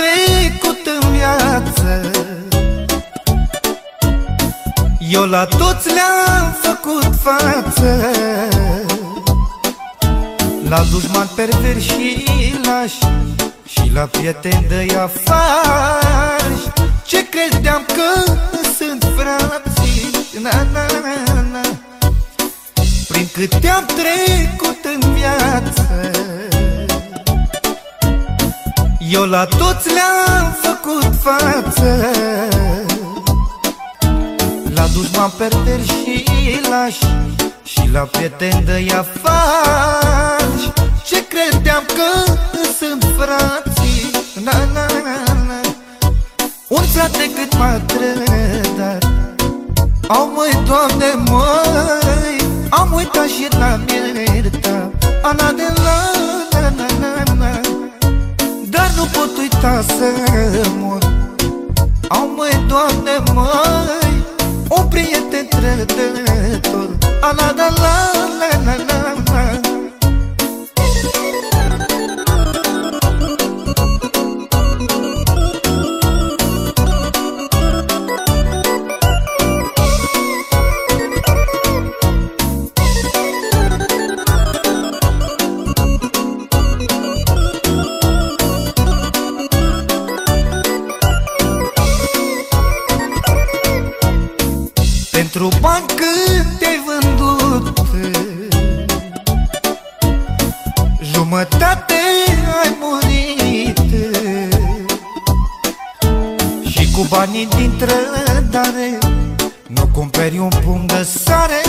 trecut în viață. Eu la toți le-am făcut față. La dușman pervers și lași Și la prieteni de afași Ce credeam că sunt frații? Na, na, na, na. Prin câte am trecut în viață Eu la toți le-am făcut față. La dușman perder și lași Și la prieteni de afași. Ce credeam că sunt frații? Na, na, na, na. Un frate cât m-a trădat. Au măi, Doamne, măi Am uitat și la mierta Ana de la, pot uita să mor. Au măi, Doamne, măi Un prieten trădător Ana de Pentru bani cât te-ai vândut? Jumătate ai murit. Și cu banii din trădare Nu cumperi un pumn de sare.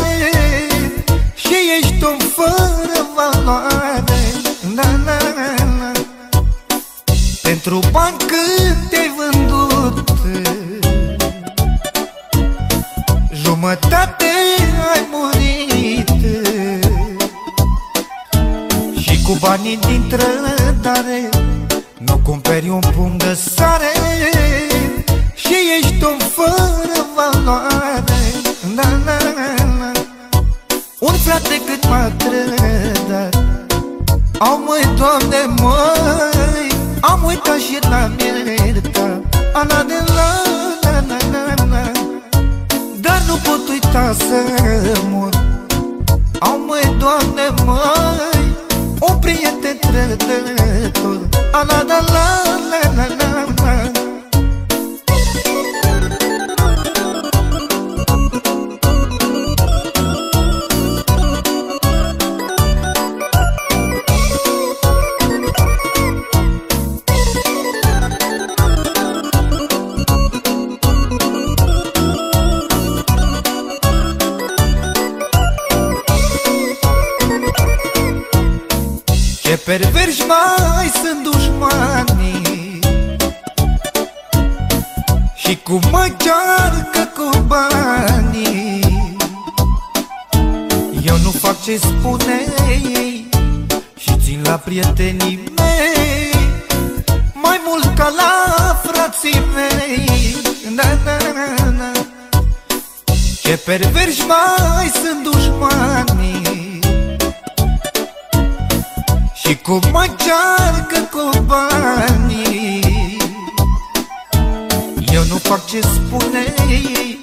Și ești un fără valoare. Na, na, na. Pentru bani cât cu banii din trădare Nu cumperi un pumn de sare. Și ești un fără valoare. Na, na, na. Un frate cât m-a trădat Au măi, Doamne, măi. Am uitat și la mierta Ana de la, na, na, na, na. Dar nu pot uita să mor. Au măi, Doamne, măi Un prieten trădător Ana da la la la la la perverși mai sunt dușmanii. Și cum mă cearcă cu banii. Eu nu fac ce spune ei Și țin la prietenii mei. Mai mult ca la frații mei. Na, na, na, na. Ce perverși mai sunt dușmanii și cum mă cearcă cu banii. Eu nu fac ce spune ei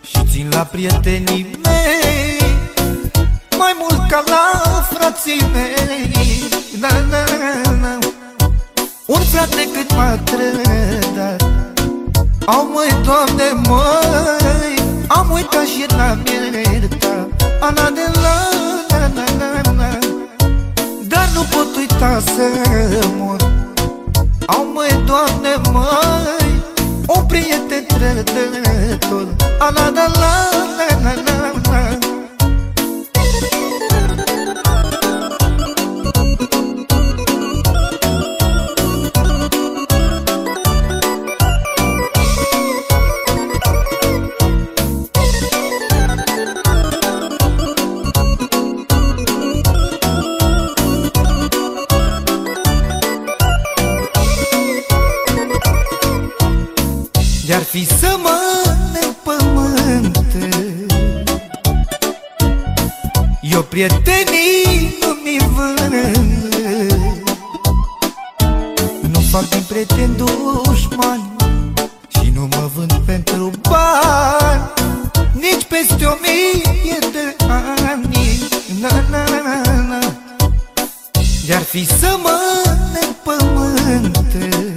Și țin la prietenii mei. Mai mult ca la frații mei. Na, na, na. Un frate cât m-a trădat Au măi, Doamne, măi. Am uitat și la mierta Ana de nu pot uita să mor. Au măi, Doamne, măi Un prieten trădător. Ana da la la la la De-ar fi să mănânc pământ Eu prietenii nu mi vând Nu fac din prieteni dușmani Și nu mă vând pentru bani. Peste o mie de ani. Na, na, na, na. De-ar fi să mă pământ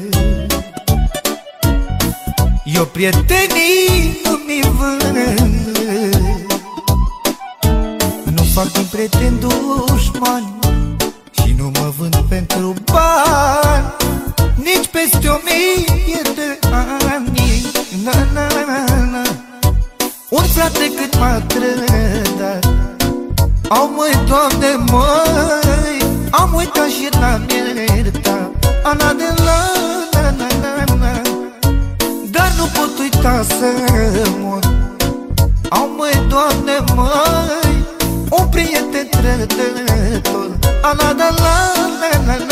Eu prietenii nu mi vând Nu fac din prieten dușmani Și nu mă vând pentru bani. Nici peste o mie de ani. Na, na, na, na. Un frate cât m-a trădat. Au măi, Doamne, măi Am uitat și l-am iertat. Ana de nu pot uita să mor. Au măi, Doamne, măi Un prieten trădător. Ana de la, na, na, na,